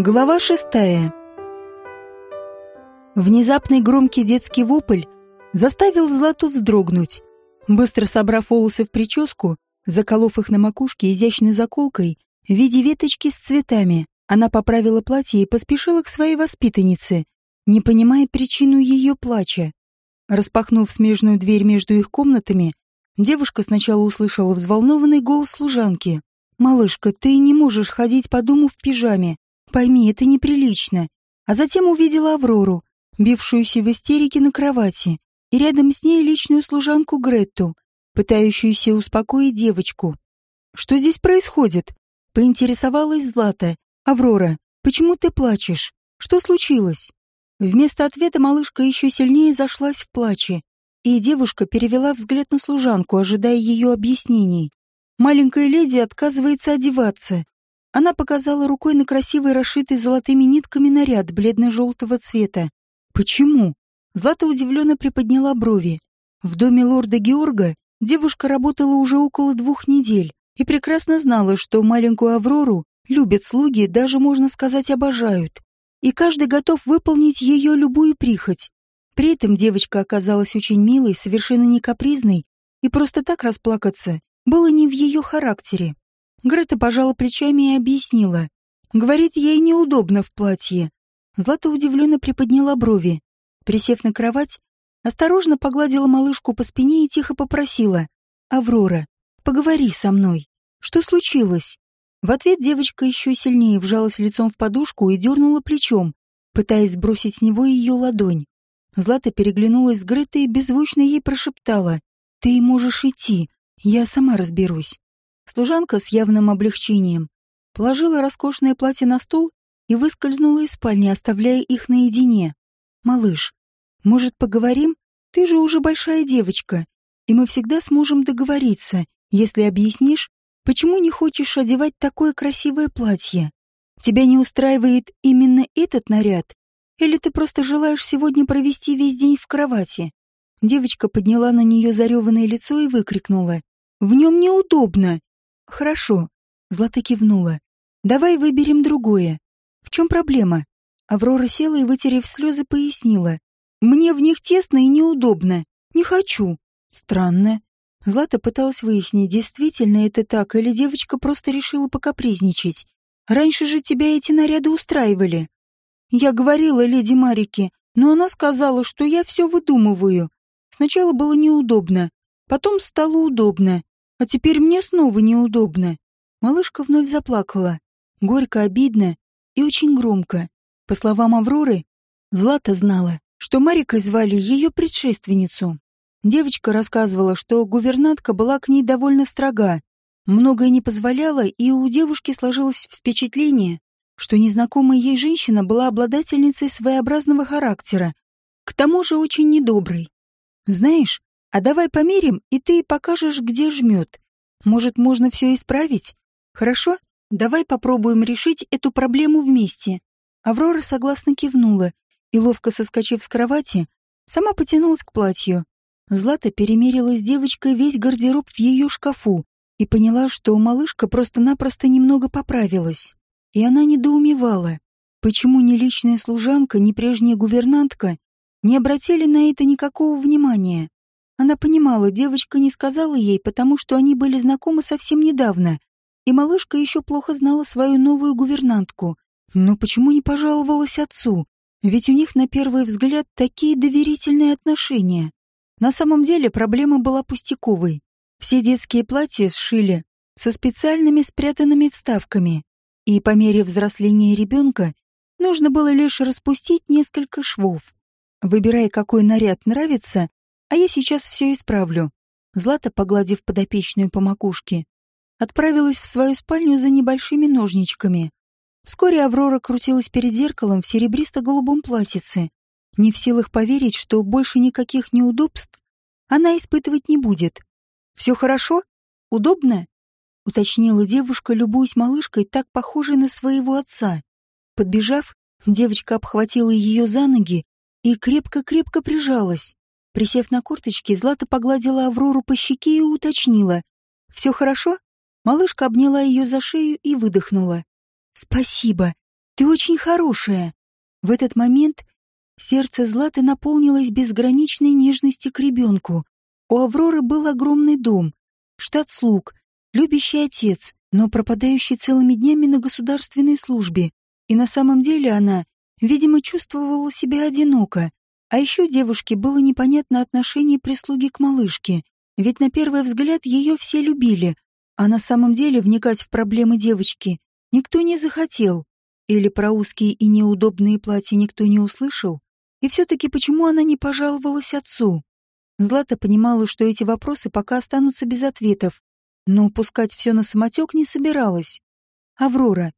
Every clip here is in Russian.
Глава шестая. Внезапный громкий детский вопль заставил Злату вздрогнуть. Быстро собрав волосы в прическу, заколов их на макушке изящной заколкой в виде веточки с цветами, она поправила платье и поспешила к своей воспитаннице, не понимая причину ее плача. Распахнув смежную дверь между их комнатами, девушка сначала услышала взволнованный голос служанки. «Малышка, ты не можешь ходить по дому в пижаме. Пойми, это неприлично». А затем увидела Аврору, бившуюся в истерике на кровати, и рядом с ней личную служанку Гретту, пытающуюся успокоить девочку. «Что здесь происходит?» — поинтересовалась Злата. «Аврора, почему ты плачешь? Что случилось?» Вместо ответа малышка еще сильнее зашлась в плаче, и девушка перевела взгляд на служанку, ожидая ее объяснений. Маленькая леди отказывается одеваться. Она показала рукой на красивый расшитый золотыми нитками наряд бледно-желтого цвета. «Почему?» Злата удивленно приподняла брови. В доме лорда Георга девушка работала уже около двух недель и прекрасно знала, что маленькую Аврору любят слуги, даже, можно сказать, обожают и каждый готов выполнить ее любую прихоть. При этом девочка оказалась очень милой, совершенно не капризной, и просто так расплакаться было не в ее характере. Грета пожала плечами и объяснила. Говорит, ей неудобно в платье. Злата удивленно приподняла брови. Присев на кровать, осторожно погладила малышку по спине и тихо попросила. «Аврора, поговори со мной. Что случилось?» В ответ девочка еще сильнее вжалась лицом в подушку и дернула плечом, пытаясь сбросить с него ее ладонь. Злата переглянулась с Гретой и беззвучно ей прошептала. «Ты можешь идти, я сама разберусь». Служанка с явным облегчением положила роскошное платье на стол и выскользнула из спальни, оставляя их наедине. «Малыш, может, поговорим? Ты же уже большая девочка, и мы всегда сможем договориться, если объяснишь, Почему не хочешь одевать такое красивое платье? Тебя не устраивает именно этот наряд? Или ты просто желаешь сегодня провести весь день в кровати?» Девочка подняла на нее зареванное лицо и выкрикнула. «В нем неудобно!» «Хорошо», — Злата кивнула. «Давай выберем другое. В чем проблема?» Аврора села и, вытерев слезы, пояснила. «Мне в них тесно и неудобно. Не хочу». «Странно. Злата пыталась выяснить, действительно это так, или девочка просто решила покапризничать. Раньше же тебя эти наряды устраивали. Я говорила леди Марике, но она сказала, что я все выдумываю. Сначала было неудобно, потом стало удобно, а теперь мне снова неудобно. Малышка вновь заплакала. Горько, обидно и очень громко. По словам Авроры, Злата знала, что Марикой звали ее предшественницу. Девочка рассказывала, что гувернантка была к ней довольно строга, многое не позволяла, и у девушки сложилось впечатление, что незнакомая ей женщина была обладательницей своеобразного характера, к тому же очень недоброй. «Знаешь, а давай померим, и ты покажешь, где жмет. Может, можно все исправить? Хорошо? Давай попробуем решить эту проблему вместе». Аврора согласно кивнула и, ловко соскочив с кровати, сама потянулась к платью. Злата перемерила с девочкой весь гардероб в ее шкафу и поняла, что малышка просто-напросто немного поправилась. И она недоумевала, почему ни личная служанка, ни прежняя гувернантка не обратили на это никакого внимания. Она понимала, девочка не сказала ей, потому что они были знакомы совсем недавно, и малышка еще плохо знала свою новую гувернантку. Но почему не пожаловалась отцу? Ведь у них на первый взгляд такие доверительные отношения. На самом деле проблема была пустяковой. Все детские платья сшили со специальными спрятанными вставками, и по мере взросления ребенка нужно было лишь распустить несколько швов. Выбирая, какой наряд нравится, а я сейчас все исправлю. Злата, погладив подопечную по макушке, отправилась в свою спальню за небольшими ножничками. Вскоре Аврора крутилась перед зеркалом в серебристо-голубом платьице, не в силах поверить, что больше никаких неудобств она испытывать не будет. «Все хорошо? Удобно?» — уточнила девушка, любуясь малышкой, так похожей на своего отца. Подбежав, девочка обхватила ее за ноги и крепко-крепко прижалась. Присев на корточки, Злата погладила Аврору по щеке и уточнила. «Все хорошо?» Малышка обняла ее за шею и выдохнула. «Спасибо. Ты очень хорошая. В этот момент сердце Златы наполнилось безграничной нежности к ребенку. У Авроры был огромный дом, штат слуг, любящий отец, но пропадающий целыми днями на государственной службе. И на самом деле она, видимо, чувствовала себя одиноко. А еще девушке было непонятно отношение прислуги к малышке, ведь на первый взгляд ее все любили, а на самом деле вникать в проблемы девочки никто не захотел. Или про узкие и неудобные платья никто не услышал. И все-таки почему она не пожаловалась отцу? Злата понимала, что эти вопросы пока останутся без ответов, но пускать все на самотек не собиралась. «Аврора».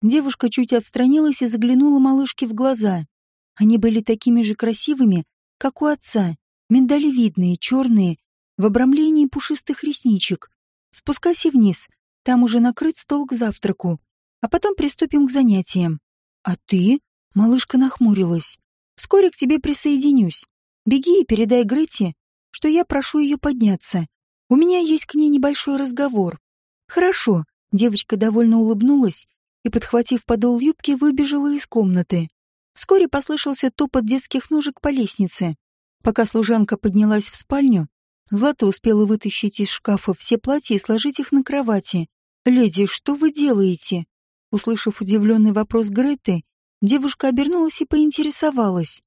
Девушка чуть отстранилась и заглянула малышке в глаза. Они были такими же красивыми, как у отца, миндалевидные, черные, в обрамлении пушистых ресничек. Спускайся вниз, там уже накрыт стол к завтраку, а потом приступим к занятиям. А ты? Малышка нахмурилась. Вскоре к тебе присоединюсь. Беги и передай Грете, что я прошу ее подняться. У меня есть к ней небольшой разговор. Хорошо. Девочка довольно улыбнулась и, подхватив подол юбки, выбежала из комнаты. Вскоре послышался топот детских ножек по лестнице. Пока служанка поднялась в спальню, Злата успела вытащить из шкафа все платья и сложить их на кровати. «Леди, что вы делаете?» Услышав удивленный вопрос Греты, девушка обернулась и поинтересовалась.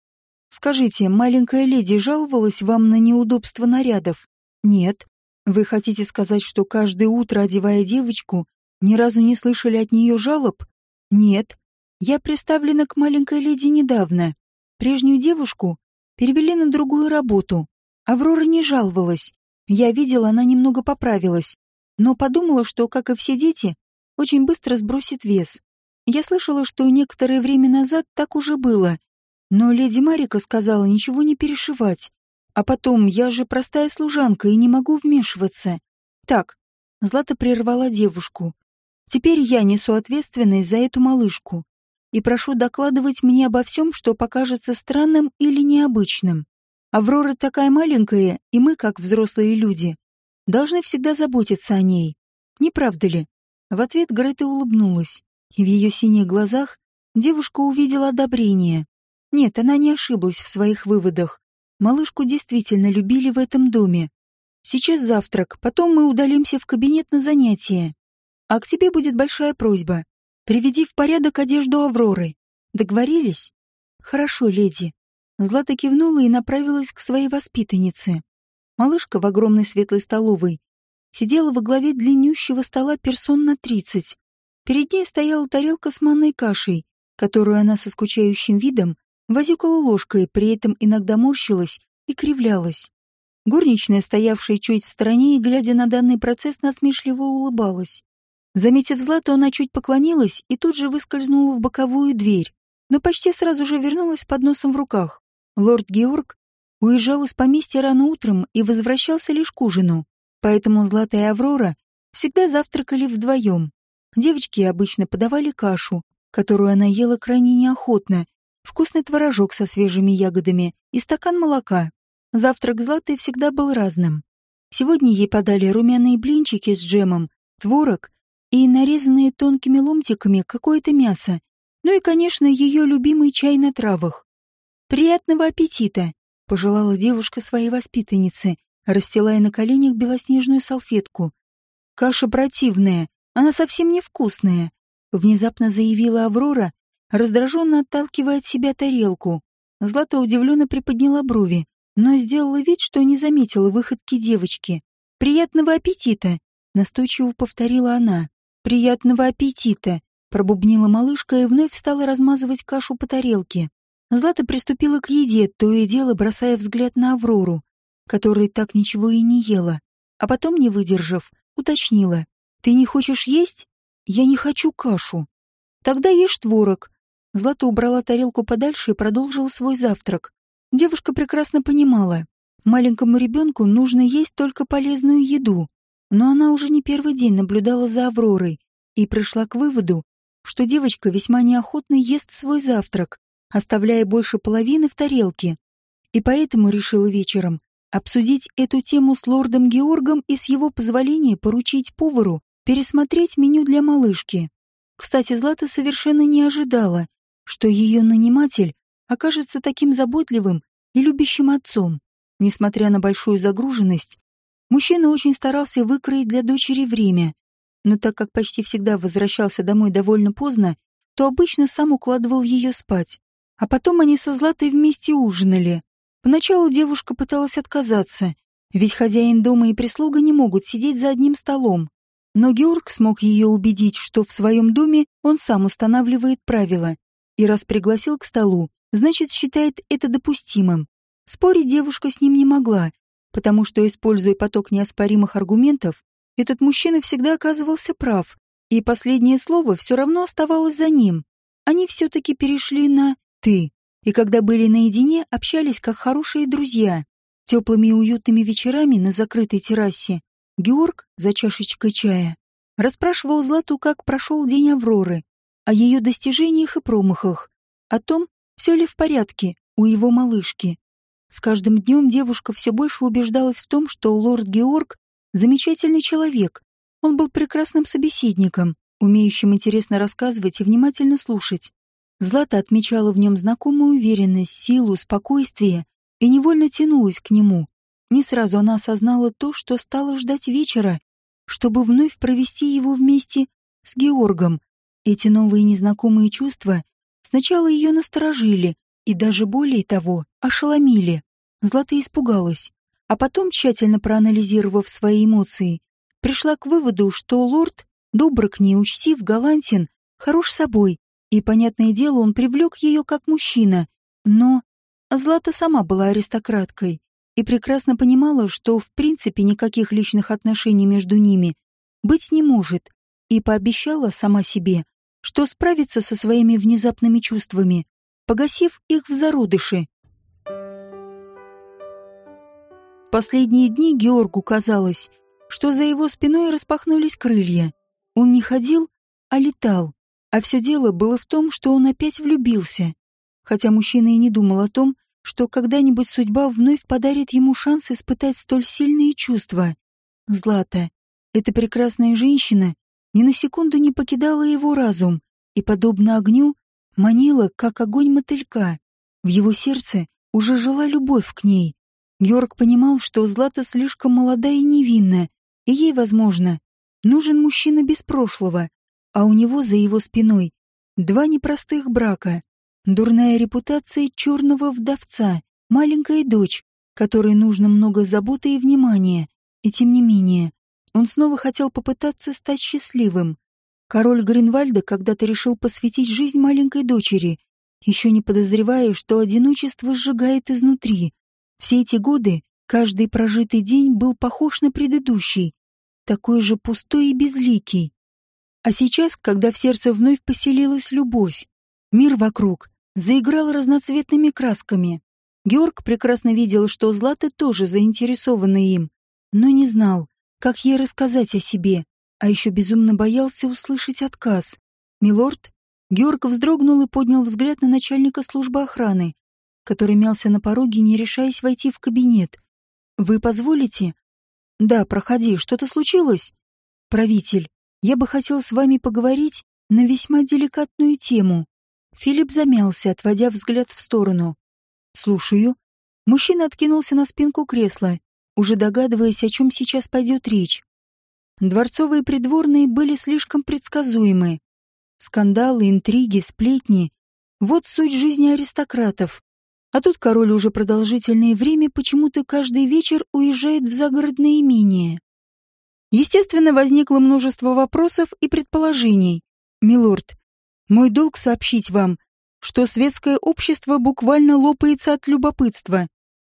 «Скажите, маленькая леди жаловалась вам на неудобство нарядов?» «Нет. Вы хотите сказать, что каждое утро, одевая девочку, ни разу не слышали от нее жалоб? Нет. Я приставлена к маленькой леди недавно. Прежнюю девушку перевели на другую работу. Аврора не жаловалась. Я видела, она немного поправилась. Но подумала, что, как и все дети, очень быстро сбросит вес. Я слышала, что некоторое время назад так уже было. Но леди Марика сказала ничего не перешивать. А потом, я же простая служанка и не могу вмешиваться. Так, Злата прервала девушку. Теперь я несу ответственность за эту малышку. И прошу докладывать мне обо всем, что покажется странным или необычным. Аврора такая маленькая, и мы, как взрослые люди, должны всегда заботиться о ней. Не правда ли? В ответ Грета улыбнулась, и в ее синих глазах девушка увидела одобрение. Нет, она не ошиблась в своих выводах. Малышку действительно любили в этом доме. Сейчас завтрак, потом мы удалимся в кабинет на занятия. А к тебе будет большая просьба. Приведи в порядок одежду Авроры. Договорились? Хорошо, леди. Злата кивнула и направилась к своей воспитаннице. Малышка в огромной светлой столовой сидела во главе длиннющего стола персон на тридцать. Перед ней стояла тарелка с манной кашей, которую она со скучающим видом возюкала ложкой, при этом иногда морщилась и кривлялась. Горничная, стоявшая чуть в стороне и глядя на данный процесс, насмешливо улыбалась. Заметив Злату, она чуть поклонилась и тут же выскользнула в боковую дверь, но почти сразу же вернулась с подносом в руках. Лорд Георг уезжал из поместья рано утром и возвращался лишь к ужину, поэтому Злата и Аврора всегда завтракали вдвоем. Девочки обычно подавали кашу, которую она ела крайне неохотно, вкусный творожок со свежими ягодами и стакан молока. Завтрак Златы всегда был разным. Сегодня ей подали румяные блинчики с джемом, творог и нарезанные тонкими ломтиками какое-то мясо, ну и, конечно, ее любимый чай на травах. «Приятного аппетита!» — пожелала девушка своей воспитаннице, расстилая на коленях белоснежную салфетку. «Каша противная, она совсем невкусная», — внезапно заявила Аврора, раздраженно отталкивая от себя тарелку. Злата удивленно приподняла брови, но сделала вид, что не заметила выходки девочки. «Приятного аппетита!» — настойчиво повторила она. «Приятного аппетита!» — пробубнила малышка и вновь стала размазывать кашу по тарелке. Злата приступила к еде, то и дело бросая взгляд на Аврору, которая так ничего и не ела, а потом, не выдержав, уточнила. «Ты не хочешь есть?» «Я не хочу кашу». «Тогда ешь творог», Злата убрала тарелку подальше и продолжила свой завтрак. Девушка прекрасно понимала, маленькому ребенку нужно есть только полезную еду, но она уже не первый день наблюдала за Авророй и пришла к выводу, что девочка весьма неохотно ест свой завтрак, оставляя больше половины в тарелке. И поэтому решила вечером обсудить эту тему с лордом Георгом и с его позволения поручить повару пересмотреть меню для малышки. Кстати, Злата совершенно не ожидала, что ее наниматель окажется таким заботливым и любящим отцом. Несмотря на большую загруженность, мужчина очень старался выкроить для дочери время, но так как почти всегда возвращался домой довольно поздно, то обычно сам укладывал ее спать. А потом они со Златой вместе ужинали. Поначалу девушка пыталась отказаться, ведь хозяин дома и прислуга не могут сидеть за одним столом. Но Георг смог ее убедить, что в своем доме он сам устанавливает правила, и раз пригласил к столу, значит, считает это допустимым. Спорить девушка с ним не могла, потому что, используя поток неоспоримых аргументов, этот мужчина всегда оказывался прав, и последнее слово все равно оставалось за ним. Они все-таки перешли на «ты», и когда были наедине, общались как хорошие друзья. Теплыми и уютными вечерами на закрытой террасе Георг за чашечкой чая расспрашивал Злату, как прошел день Авроры, о ее достижениях и промахах, о том, все ли в порядке у его малышки. С каждым днем девушка все больше убеждалась в том, что лорд Георг — замечательный человек. Он был прекрасным собеседником, умеющим интересно рассказывать и внимательно слушать. Злата отмечала в нем знакомую уверенность, силу, спокойствие и невольно тянулась к нему. Не сразу она осознала то, что стала ждать вечера, чтобы вновь провести его вместе с Георгом. Эти новые незнакомые чувства сначала ее насторожили и даже более того, ошеломили. Злата испугалась, а потом, тщательно проанализировав свои эмоции, пришла к выводу, что лорд добр к ней, учтив, галантен, хорош собой, и, понятное дело, он привлек ее как мужчина. Но Злата сама была аристократкой, и прекрасно понимала, что в принципе никаких личных отношений между ними быть не может, и пообещала сама себе, что справится со своими внезапными чувствами, погасив их в зародыше. Последние дни Георгу казалось, что за его спиной распахнулись крылья. Он не ходил, а летал, а все дело было в том, что он опять влюбился. Хотя мужчина и не думал о том, что когда-нибудь судьба вновь подарит ему шанс испытать столь сильные чувства. Злата, эта прекрасная женщина, ни на секунду не покидала его разум и, подобно огню, манила, как огонь мотылька. В его сердце уже жила любовь к ней. Георг понимал, что Злата слишком молода и невинна, и ей, возможно, нужен мужчина без прошлого, а у него за его спиной два непростых брака. Дурная репутация черного вдовца, маленькая дочь, которой нужно много заботы и внимания. И тем не менее, он снова хотел попытаться стать счастливым. Король Гринвальда когда-то решил посвятить жизнь маленькой дочери, еще не подозревая, что одиночество сжигает изнутри. Все эти годы каждый прожитый день был похож на предыдущий, такой же пустой и безликий. А сейчас, когда в сердце вновь поселилась любовь, мир вокруг заиграл разноцветными красками. Георг прекрасно видел, что Злата тоже заинтересована им, но не знал, как ей рассказать о себе, а еще безумно боялся услышать отказ. «Милорд?» Георг вздрогнул и поднял взгляд на начальника службы охраны, который мялся на пороге, не решаясь войти в кабинет. «Вы позволите?» «Да, проходи. Что-то случилось?» «Правитель, я бы хотел с вами поговорить на весьма деликатную тему». Филипп замялся, отводя взгляд в сторону. «Слушаю». Мужчина откинулся на спинку кресла, уже догадываясь, о чем сейчас пойдет речь. Дворцовые придворные были слишком предсказуемы. Скандалы, интриги, сплетни — вот суть жизни аристократов. А тут король уже продолжительное время почему-то каждый вечер уезжает в загородное имение. Естественно, возникло множество вопросов и предположений. «Милорд, мой долг сообщить вам, что светское общество буквально лопается от любопытства.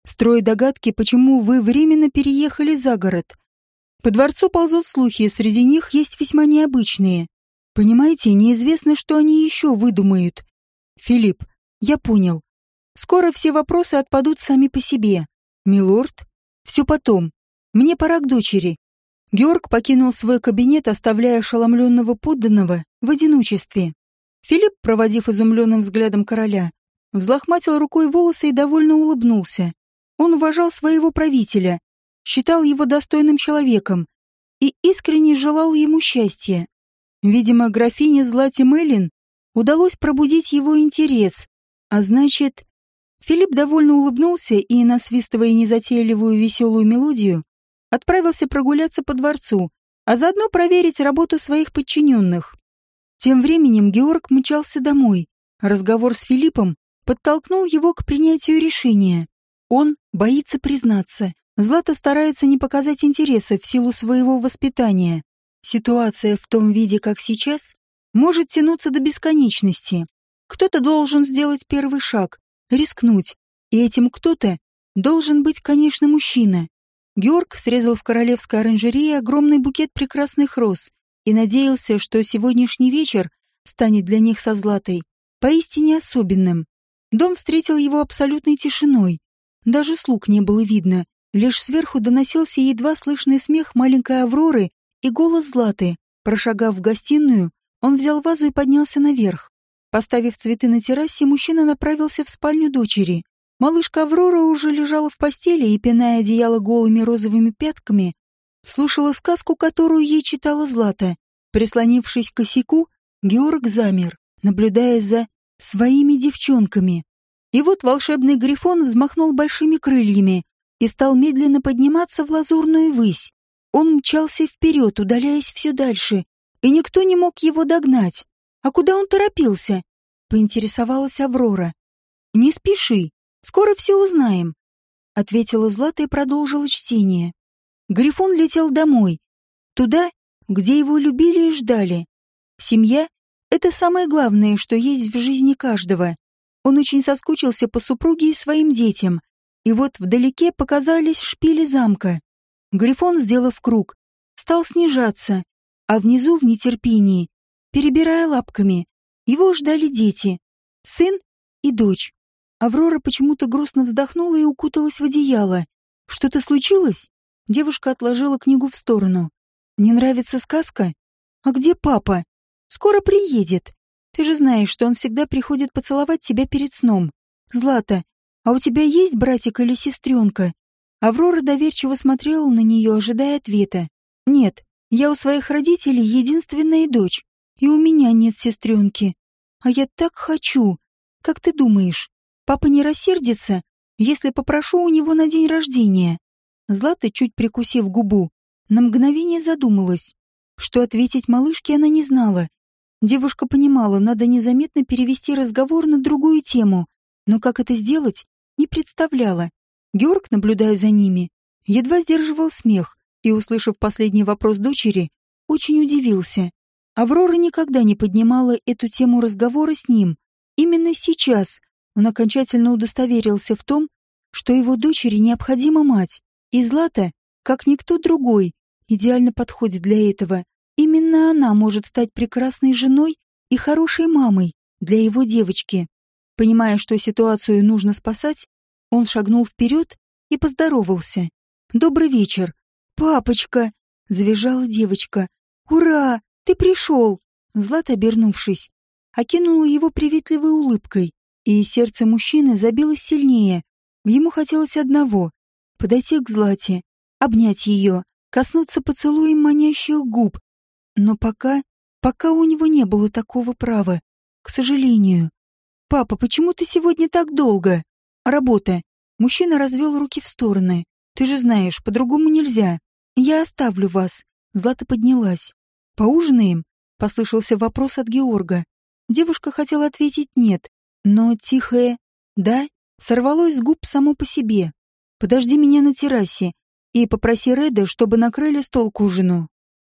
Строя догадки, почему вы временно переехали за город. По дворцу ползут слухи, среди них есть весьма необычные. Понимаете, неизвестно, что они еще выдумают. Филипп, я понял. Скоро все вопросы отпадут сами по себе. Милорд, все потом. Мне пора к дочери. Георг покинул свой кабинет, оставляя ошеломленного подданного в одиночестве. Филипп, проводив изумленным взглядом короля, взлохматил рукой волосы и довольно улыбнулся. Он уважал своего правителя, считал его достойным человеком и искренне желал ему счастья. Видимо, графине Злате Меллин удалось пробудить его интерес, а значит... Филипп довольно улыбнулся и, насвистывая незатейливую веселую мелодию, отправился прогуляться по дворцу, а заодно проверить работу своих подчиненных. Тем временем Георг мчался домой. Разговор с Филиппом подтолкнул его к принятию решения. Он боится признаться. Злата старается не показать интереса в силу своего воспитания. Ситуация в том виде, как сейчас, может тянуться до бесконечности. Кто-то должен сделать первый шаг, рискнуть, и этим кто-то должен быть, конечно, мужчина. Георг срезал в королевской оранжерее огромный букет прекрасных роз и надеялся, что сегодняшний вечер станет для них со Златой поистине особенным. Дом встретил его абсолютной тишиной. Даже слуг не было видно, лишь сверху доносился едва слышный смех маленькой Авроры и голос Златы. Прошагав в гостиную, он взял вазу и поднялся наверх. Поставив цветы на террасе, мужчина направился в спальню дочери. Малышка Аврора уже лежала в постели и, пиная одеяло голыми розовыми пятками, слушала сказку, которую ей читала Злата. Прислонившись к косяку, Георг замер, наблюдая за своими девчонками. И вот волшебный грифон взмахнул большими крыльями и стал медленно подниматься в лазурную высь. Он мчался вперед, удаляясь все дальше, и никто не мог его догнать. А куда он торопился? Поинтересовалась Аврора. Не спеши, Скоро все узнаем», — ответила Злата и продолжила чтение. Грифон летел домой, туда, где его любили и ждали. Семья — это самое главное, что есть в жизни каждого. Он очень соскучился по супруге и своим детям, и вот вдалеке показались шпили замка. Грифон, сделав круг, стал снижаться, а внизу в нетерпении, перебирая лапками, его ждали дети, сын и дочь. Аврора почему-то грустно вздохнула и укуталась в одеяло. «Что-то случилось?» Девушка отложила книгу в сторону. «Не нравится сказка? А где папа? Скоро приедет. Ты же знаешь, что он всегда приходит поцеловать тебя перед сном. Злата, а у тебя есть братик или сестренка?» Аврора доверчиво смотрела на нее, ожидая ответа. «Нет, я у своих родителей единственная дочь, и у меня нет сестренки. А я так хочу. Как ты думаешь, Папа не рассердится, если попрошу у него на день рождения. Злата, чуть прикусив губу, на мгновение задумалась. Что ответить малышке она не знала. Девушка понимала, надо незаметно перевести разговор на другую тему, но как это сделать, не представляла. Георг, наблюдая за ними, едва сдерживал смех и, услышав последний вопрос дочери, очень удивился. Аврора никогда не поднимала эту тему разговора с ним. Именно сейчас он окончательно удостоверился в том, что его дочери необходима мать, и Злата, как никто другой, идеально подходит для этого. Именно она может стать прекрасной женой и хорошей мамой для его девочки. Понимая, что ситуацию нужно спасать, он шагнул вперед и поздоровался. «Добрый вечер. Папочка!» — завизжала девочка. «Ура! Ты пришел!» Злата, обернувшись, окинула его приветливой улыбкой и сердце мужчины забилось сильнее. Ему хотелось одного — подойти к Злате, обнять ее, коснуться поцелуем манящих губ. Но пока, пока у него не было такого права, к сожалению. «Папа, почему ты сегодня так долго?» «Работа». Мужчина развел руки в стороны. «Ты же знаешь, по-другому нельзя. Я оставлю вас». Злата поднялась. «Поужинаем?» — послышался вопрос от Георга. Девушка хотела ответить «нет», но тихое «да» сорвалось с губ само по себе. «Подожди меня на террасе и попроси Реда, чтобы накрыли стол к ужину».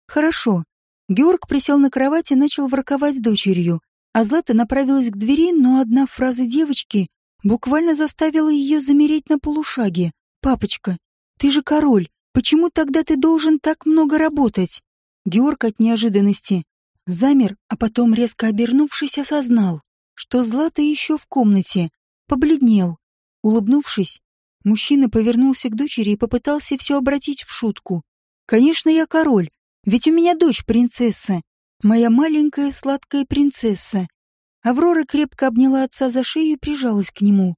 «Хорошо». Георг присел на кровать и начал ворковать с дочерью, а Злата направилась к двери, но одна фраза девочки буквально заставила ее замереть на полушаге. «Папочка, ты же король, почему тогда ты должен так много работать?» Георг от неожиданности замер, а потом, резко обернувшись, осознал что Злата еще в комнате, побледнел. Улыбнувшись, мужчина повернулся к дочери и попытался все обратить в шутку. «Конечно, я король, ведь у меня дочь принцесса, моя маленькая сладкая принцесса». Аврора крепко обняла отца за шею и прижалась к нему.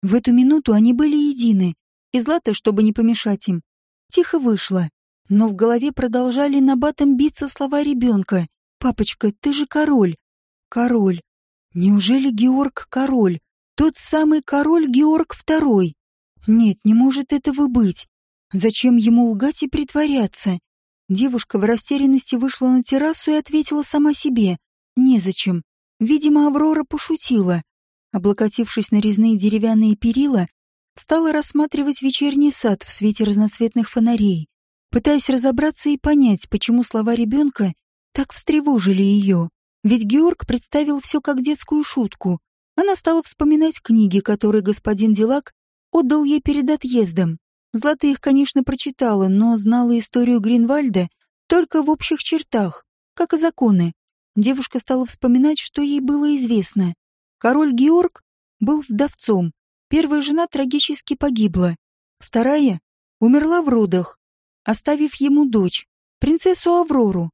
В эту минуту они были едины, и Злата, чтобы не помешать им, тихо вышла. Но в голове продолжали набатом биться слова ребенка. Папочка, ты же король. Король. Неужели Георг король? Тот самый король Георг II? Нет, не может этого быть. Зачем ему лгать и притворяться? Девушка в растерянности вышла на террасу и ответила сама себе. Незачем. Видимо, Аврора пошутила. Облокотившись на резные деревянные перила, стала рассматривать вечерний сад в свете разноцветных фонарей, пытаясь разобраться и понять, почему слова ребенка так встревожили ее. Ведь Георг представил все как детскую шутку. Она стала вспоминать книги, которые господин Дилак отдал ей перед отъездом. Злата их, конечно, прочитала, но знала историю Гринвальда только в общих чертах, как и законы. Девушка стала вспоминать, что ей было известно. Король Георг был вдовцом, Первая жена трагически погибла. Вторая умерла в родах, оставив ему дочь, принцессу Аврору.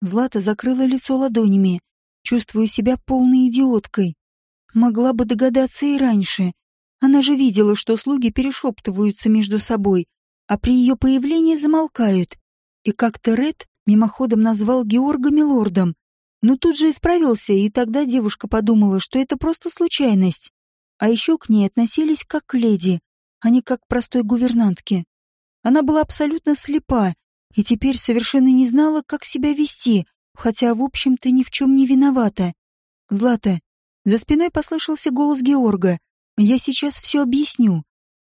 Злата закрыла лицо ладонями, чувствуя себя полной идиоткой. Могла бы догадаться и раньше. Она же видела, что слуги перешептываются между собой, а при ее появлении замолкают. И как-то Ред мимоходом назвал Георга милордом. Но тут же исправился, и тогда девушка подумала, что это просто случайность. А еще к ней относились как к леди, а не как к простой гувернантке. Она была абсолютно слепа и теперь совершенно не знала, как себя вести, хотя, в общем-то, ни в чем не виновата. «Злата». За спиной послышался голос Георга. «Я сейчас все объясню».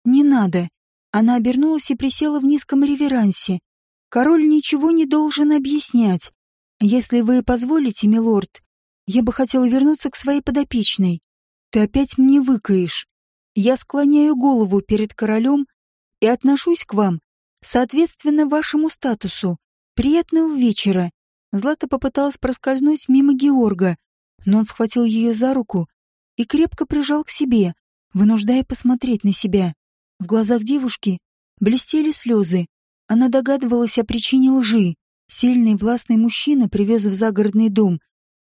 «Не надо». Она обернулась и присела в низком реверансе. «Король ничего не должен объяснять. Если вы позволите, милорд, я бы хотела вернуться к своей подопечной. Ты опять мне выкаешь. Я склоняю голову перед королем и отношусь к вам, соответственно, вашему статусу. Приятного вечера. Злата попыталась проскользнуть мимо Георга, но он схватил ее за руку и крепко прижал к себе, вынуждая посмотреть на себя. В глазах девушки блестели слезы. Она догадывалась о причине лжи. Сильный властный мужчина привез в загородный дом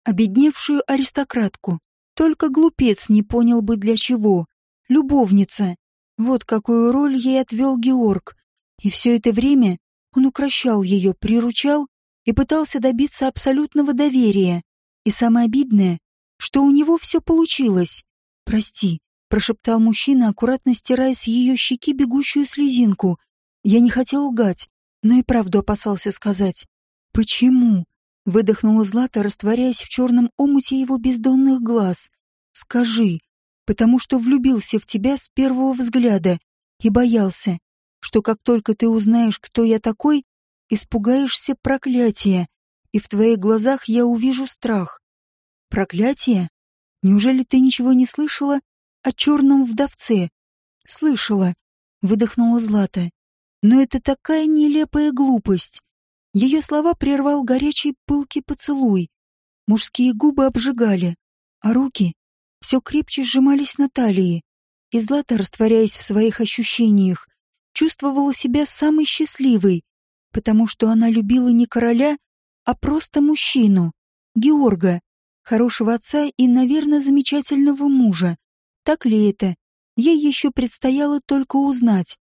обедневшую аристократку. Только глупец не понял бы для чего. Любовница. Вот какую роль ей отвел Георг. И все это время он укращал ее, приручал и пытался добиться абсолютного доверия. И самое обидное, что у него все получилось. «Прости», — прошептал мужчина, аккуратно стирая с ее щеки бегущую слезинку. Я не хотел лгать, но и правду опасался сказать. «Почему?» Выдохнула Злата, растворяясь в черном омуте его бездонных глаз. «Скажи, потому что влюбился в тебя с первого взгляда и боялся, что как только ты узнаешь, кто я такой, испугаешься проклятия, и в твоих глазах я увижу страх. Проклятие? Неужели ты ничего не слышала о черном вдовце? Слышала, выдохнула Злата. Но это такая нелепая глупость. Ее слова прервал горячий пылкий поцелуй. Мужские губы обжигали, а руки все крепче сжимались на талии. И Злата, растворяясь в своих ощущениях, чувствовала себя самой счастливой, потому что она любила не короля, а просто мужчину, Георга, хорошего отца и, наверное, замечательного мужа. Так ли это? Ей еще предстояло только узнать.